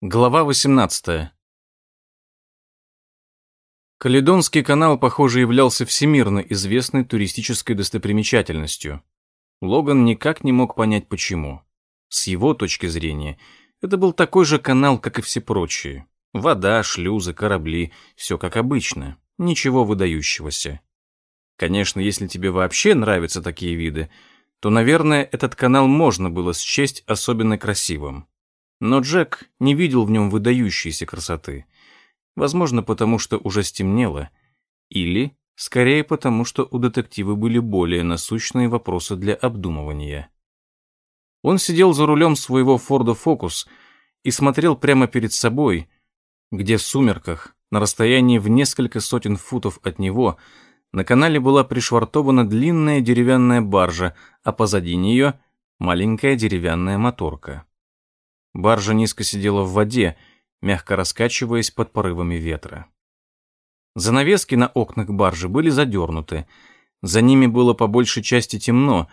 Глава 18. Каледонский канал, похоже, являлся всемирно известной туристической достопримечательностью. Логан никак не мог понять, почему. С его точки зрения, это был такой же канал, как и все прочие. Вода, шлюзы, корабли, все как обычно. Ничего выдающегося. Конечно, если тебе вообще нравятся такие виды, то, наверное, этот канал можно было счесть особенно красивым. Но Джек не видел в нем выдающейся красоты. Возможно, потому что уже стемнело. Или, скорее, потому что у детектива были более насущные вопросы для обдумывания. Он сидел за рулем своего Форда Фокус и смотрел прямо перед собой, где в сумерках, на расстоянии в несколько сотен футов от него, на канале была пришвартована длинная деревянная баржа, а позади нее маленькая деревянная моторка. Баржа низко сидела в воде, мягко раскачиваясь под порывами ветра. Занавески на окнах баржи были задернуты. За ними было по большей части темно,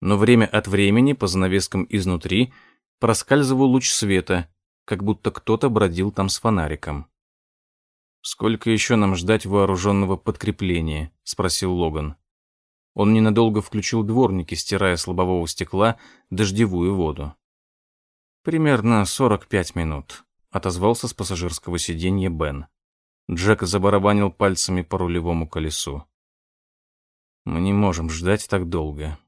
но время от времени по занавескам изнутри проскальзывал луч света, как будто кто-то бродил там с фонариком. «Сколько еще нам ждать вооруженного подкрепления?» — спросил Логан. Он ненадолго включил дворники, стирая с лобового стекла дождевую воду. «Примерно 45 минут», — отозвался с пассажирского сиденья Бен. Джек забарабанил пальцами по рулевому колесу. «Мы не можем ждать так долго».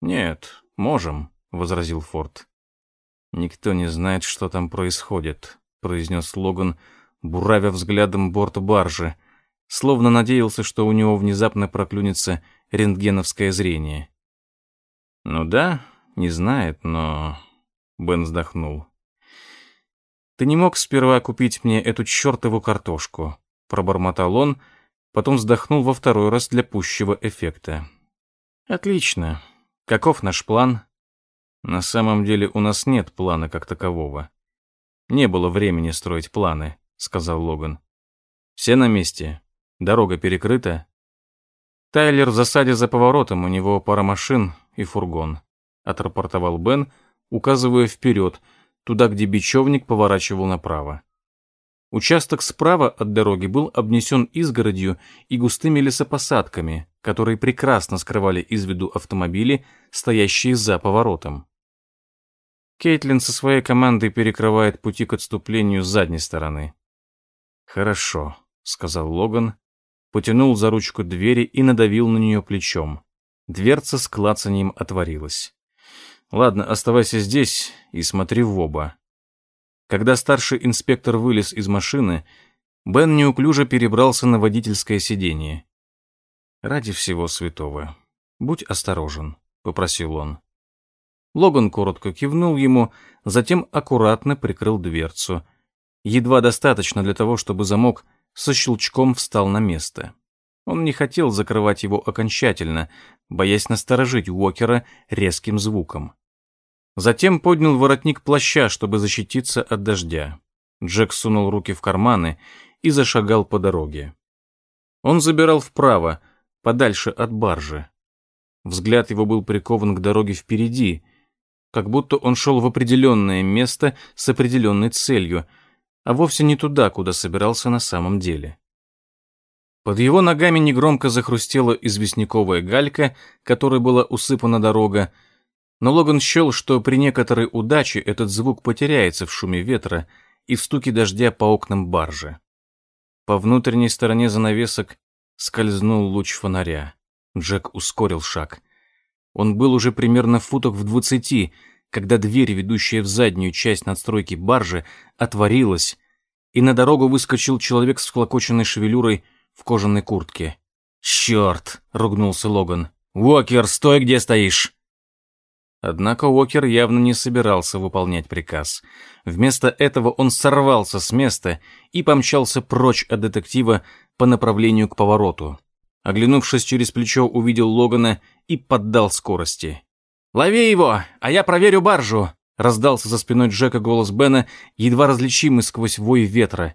«Нет, можем», — возразил Форд. «Никто не знает, что там происходит», — произнес Логан, буравя взглядом борт баржи, словно надеялся, что у него внезапно проклюнется рентгеновское зрение. «Ну да, не знает, но Бен вздохнул. «Ты не мог сперва купить мне эту чертову картошку?» Пробормотал он, потом вздохнул во второй раз для пущего эффекта. «Отлично. Каков наш план?» «На самом деле у нас нет плана как такового. Не было времени строить планы», — сказал Логан. «Все на месте. Дорога перекрыта». «Тайлер в засаде за поворотом, у него пара машин и фургон», — отрапортовал Бен, — указывая вперед, туда, где бечевник поворачивал направо. Участок справа от дороги был обнесен изгородью и густыми лесопосадками, которые прекрасно скрывали из виду автомобили, стоящие за поворотом. Кейтлин со своей командой перекрывает пути к отступлению с задней стороны. «Хорошо», — сказал Логан, потянул за ручку двери и надавил на нее плечом. Дверца с клацанием отворилась. Ладно, оставайся здесь и смотри в оба. Когда старший инспектор вылез из машины, Бен неуклюже перебрался на водительское сиденье. «Ради всего святого, будь осторожен», — попросил он. Логан коротко кивнул ему, затем аккуратно прикрыл дверцу. Едва достаточно для того, чтобы замок со щелчком встал на место. Он не хотел закрывать его окончательно, боясь насторожить Уокера резким звуком. Затем поднял воротник плаща, чтобы защититься от дождя. Джек сунул руки в карманы и зашагал по дороге. Он забирал вправо, подальше от баржи. Взгляд его был прикован к дороге впереди, как будто он шел в определенное место с определенной целью, а вовсе не туда, куда собирался на самом деле. Под его ногами негромко захрустела известняковая галька, которой была усыпана дорога, но Логан счел, что при некоторой удаче этот звук потеряется в шуме ветра и в стуке дождя по окнам баржи. По внутренней стороне занавесок скользнул луч фонаря. Джек ускорил шаг. Он был уже примерно в футах в двадцати, когда дверь, ведущая в заднюю часть надстройки баржи, отворилась, и на дорогу выскочил человек с вклокоченной шевелюрой в кожаной куртке. «Черт!» — ругнулся Логан. «Уокер, стой, где стоишь!» Однако Уокер явно не собирался выполнять приказ. Вместо этого он сорвался с места и помчался прочь от детектива по направлению к повороту. Оглянувшись через плечо, увидел Логана и поддал скорости. «Лови его, а я проверю баржу!» раздался за спиной Джека голос Бена, едва различимый сквозь вой ветра.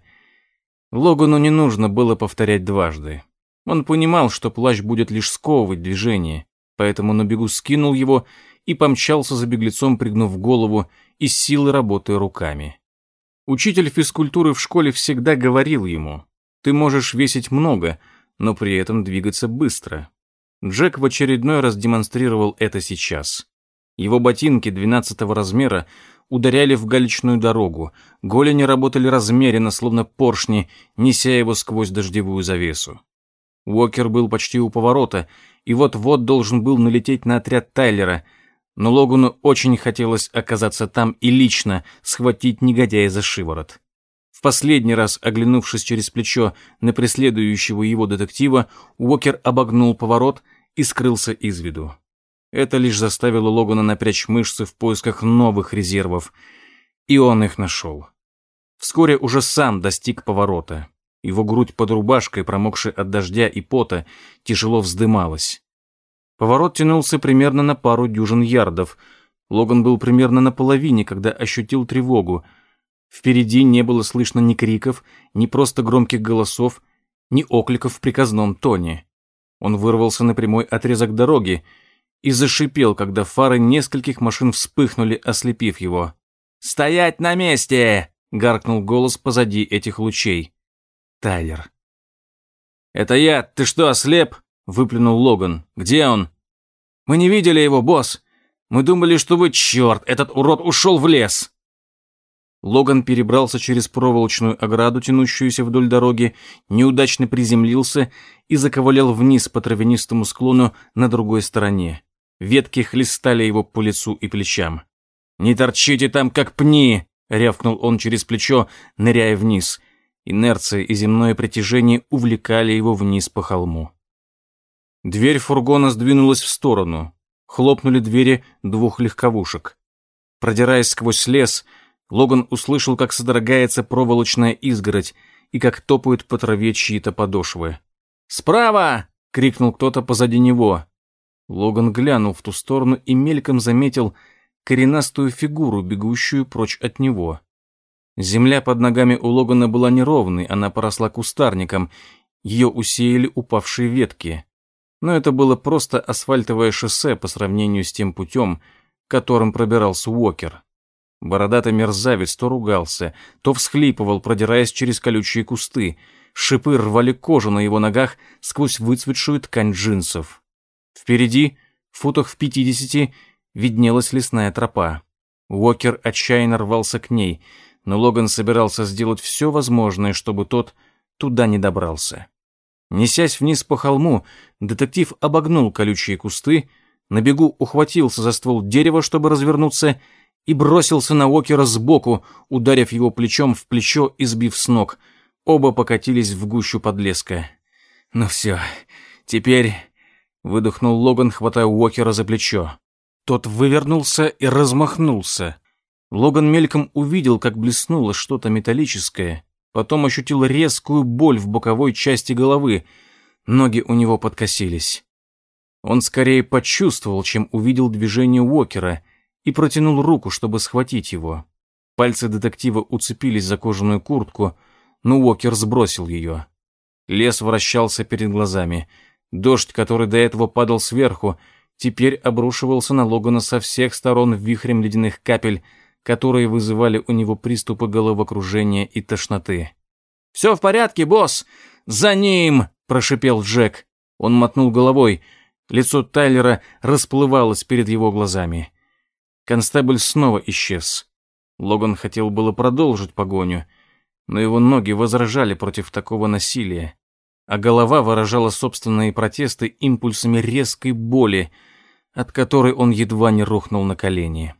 Логану не нужно было повторять дважды. Он понимал, что плащ будет лишь сковывать движение, поэтому на бегу скинул его и помчался за беглецом, пригнув голову и с силой работая руками. Учитель физкультуры в школе всегда говорил ему, ты можешь весить много, но при этом двигаться быстро. Джек в очередной раз демонстрировал это сейчас. Его ботинки 12 размера ударяли в галечную дорогу, голени работали размеренно, словно поршни, неся его сквозь дождевую завесу. Уокер был почти у поворота, и вот-вот должен был налететь на отряд Тайлера, но Логану очень хотелось оказаться там и лично схватить негодяя за шиворот. В последний раз, оглянувшись через плечо на преследующего его детектива, Уокер обогнул поворот и скрылся из виду. Это лишь заставило Логана напрячь мышцы в поисках новых резервов, и он их нашел. Вскоре уже сам достиг поворота. Его грудь под рубашкой, промокшей от дождя и пота, тяжело вздымалась. Поворот тянулся примерно на пару дюжин ярдов. Логан был примерно на половине, когда ощутил тревогу. Впереди не было слышно ни криков, ни просто громких голосов, ни окликов в приказном тоне. Он вырвался на прямой отрезок дороги и зашипел, когда фары нескольких машин вспыхнули, ослепив его. «Стоять на месте!» — гаркнул голос позади этих лучей. Тайлер. «Это я, ты что, ослеп?» — выплюнул Логан. «Где он?» «Мы не видели его, босс. Мы думали, что вы, черт, этот урод ушел в лес!» Логан перебрался через проволочную ограду, тянущуюся вдоль дороги, неудачно приземлился и заковылял вниз по травянистому склону на другой стороне. Ветки хлестали его по лицу и плечам. «Не торчите там, как пни!» — рявкнул он через плечо, ныряя вниз. Инерция и земное притяжение увлекали его вниз по холму. Дверь фургона сдвинулась в сторону. Хлопнули двери двух легковушек. Продираясь сквозь лес, Логан услышал, как содрогается проволочная изгородь и как топают по траве чьи-то подошвы. «Справа!» — крикнул кто-то позади него. Логан глянул в ту сторону и мельком заметил коренастую фигуру, бегущую прочь от него. Земля под ногами у Логана была неровной, она поросла кустарником, ее усеяли упавшие ветки. Но это было просто асфальтовое шоссе по сравнению с тем путем, которым пробирался Уокер. Бородатый мерзавец то ругался, то всхлипывал, продираясь через колючие кусты. Шипы рвали кожу на его ногах сквозь выцветшую ткань джинсов. Впереди, в футах в пятидесяти, виднелась лесная тропа. Уокер отчаянно рвался к ней — но Логан собирался сделать все возможное, чтобы тот туда не добрался. Несясь вниз по холму, детектив обогнул колючие кусты, на бегу ухватился за ствол дерева, чтобы развернуться, и бросился на Уокера сбоку, ударив его плечом в плечо и сбив с ног. Оба покатились в гущу подлеска. «Ну все, теперь...» — выдохнул Логан, хватая Уокера за плечо. Тот вывернулся и размахнулся. Логан мельком увидел, как блеснуло что-то металлическое, потом ощутил резкую боль в боковой части головы. Ноги у него подкосились. Он скорее почувствовал, чем увидел движение Уокера и протянул руку, чтобы схватить его. Пальцы детектива уцепились за кожаную куртку, но Уокер сбросил ее. Лес вращался перед глазами. Дождь, который до этого падал сверху, теперь обрушивался на Логана со всех сторон вихрем ледяных капель, которые вызывали у него приступы головокружения и тошноты. «Все в порядке, босс! За ним!» – прошипел Джек. Он мотнул головой. Лицо Тайлера расплывалось перед его глазами. Констебль снова исчез. Логан хотел было продолжить погоню, но его ноги возражали против такого насилия, а голова выражала собственные протесты импульсами резкой боли, от которой он едва не рухнул на колени.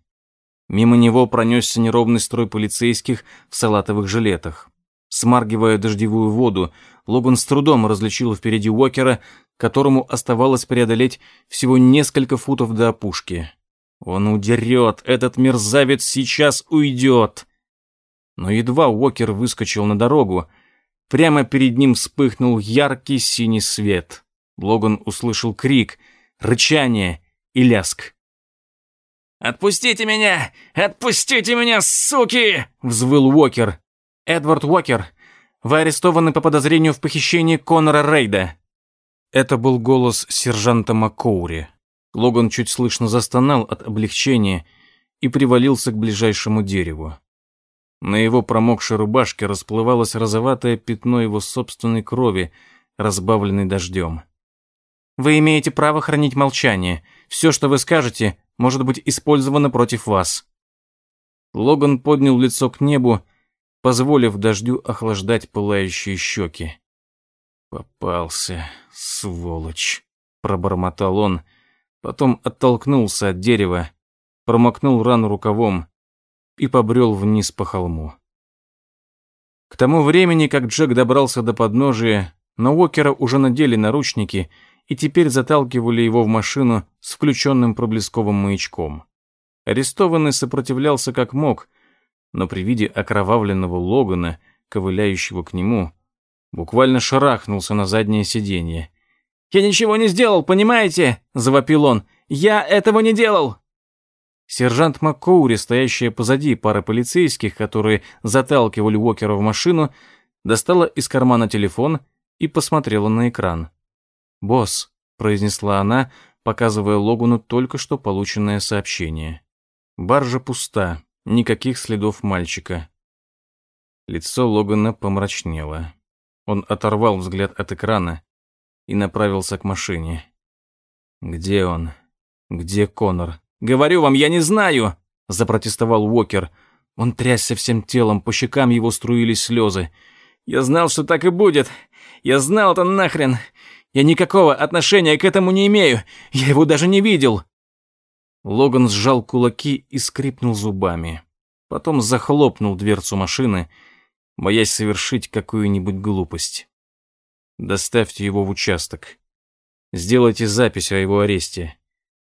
Мимо него пронесся неровный строй полицейских в салатовых жилетах. Смаргивая дождевую воду, Логан с трудом различил впереди Уокера, которому оставалось преодолеть всего несколько футов до опушки. Он удерет, этот мерзавец сейчас уйдет. Но едва Уокер выскочил на дорогу, прямо перед ним вспыхнул яркий синий свет. Логан услышал крик, рычание и ляск. «Отпустите меня! Отпустите меня, суки!» — взвыл Уокер. «Эдвард Уокер, вы арестованы по подозрению в похищении Конора Рейда». Это был голос сержанта Маккоури. Логан чуть слышно застонал от облегчения и привалился к ближайшему дереву. На его промокшей рубашке расплывалось розоватое пятно его собственной крови, разбавленной дождем. «Вы имеете право хранить молчание. Все, что вы скажете, может быть использовано против вас». Логан поднял лицо к небу, позволив дождю охлаждать пылающие щеки. «Попался, сволочь», — пробормотал он, потом оттолкнулся от дерева, промокнул рану рукавом и побрел вниз по холму. К тому времени, как Джек добрался до подножия, на Уокера уже надели наручники и теперь заталкивали его в машину с включенным проблесковым маячком. Арестованный сопротивлялся как мог, но при виде окровавленного Логана, ковыляющего к нему, буквально шарахнулся на заднее сиденье. «Я ничего не сделал, понимаете?» — завопил он. «Я этого не делал!» Сержант Маккоури, стоящая позади пары полицейских, которые заталкивали Уокера в машину, достала из кармана телефон и посмотрела на экран. «Босс», — произнесла она, показывая Логану только что полученное сообщение. «Баржа пуста, никаких следов мальчика». Лицо Логана помрачнело. Он оторвал взгляд от экрана и направился к машине. «Где он? Где Конор?» «Говорю вам, я не знаю!» — запротестовал Уокер. Он трясся всем телом, по щекам его струились слезы. «Я знал, что так и будет. Я знал это нахрен. Я никакого отношения к этому не имею. Я его даже не видел». Логан сжал кулаки и скрипнул зубами. Потом захлопнул дверцу машины, боясь совершить какую-нибудь глупость. «Доставьте его в участок. Сделайте запись о его аресте.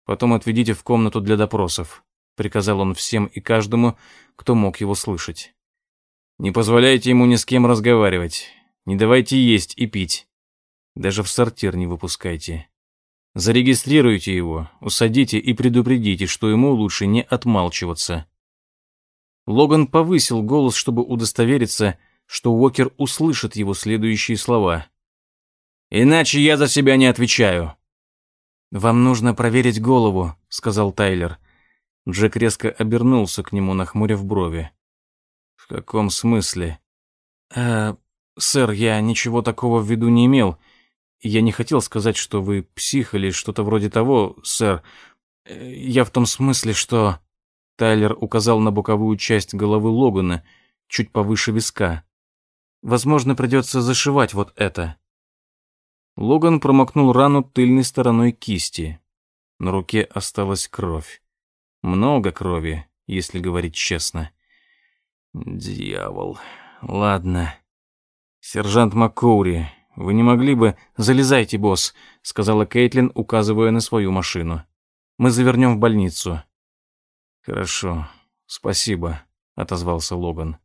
Потом отведите в комнату для допросов», — приказал он всем и каждому, кто мог его слышать. «Не позволяйте ему ни с кем разговаривать, не давайте есть и пить. Даже в сортир не выпускайте. Зарегистрируйте его, усадите и предупредите, что ему лучше не отмалчиваться». Логан повысил голос, чтобы удостовериться, что Уокер услышит его следующие слова. «Иначе я за себя не отвечаю». «Вам нужно проверить голову», — сказал Тайлер. Джек резко обернулся к нему, нахмурив брови. «В каком смысле?» «Э, сэр, я ничего такого в виду не имел. Я не хотел сказать, что вы псих или что-то вроде того, сэр. Я в том смысле, что...» Тайлер указал на боковую часть головы Логана, чуть повыше виска. «Возможно, придется зашивать вот это». Логан промокнул рану тыльной стороной кисти. На руке осталась кровь. Много крови, если говорить честно. Дьявол. Ладно. Сержант Маккоури, вы не могли бы... Залезайте, босс, сказала Кейтлин, указывая на свою машину. Мы завернем в больницу. Хорошо. Спасибо, отозвался Логан.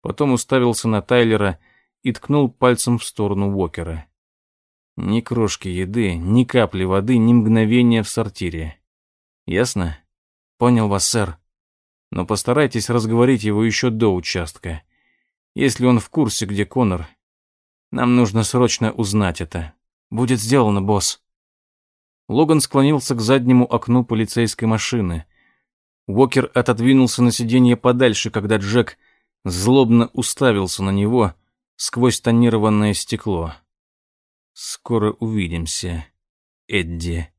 Потом уставился на Тайлера и ткнул пальцем в сторону Уокера. Ни крошки еды, ни капли воды, ни мгновения в сортире. Ясно? Понял вас, сэр. Но постарайтесь разговорить его еще до участка. Если он в курсе, где Конор, нам нужно срочно узнать это. Будет сделано, босс. Логан склонился к заднему окну полицейской машины. Уокер отодвинулся на сиденье подальше, когда Джек злобно уставился на него сквозь тонированное стекло. Скоро увидимся, Эдди.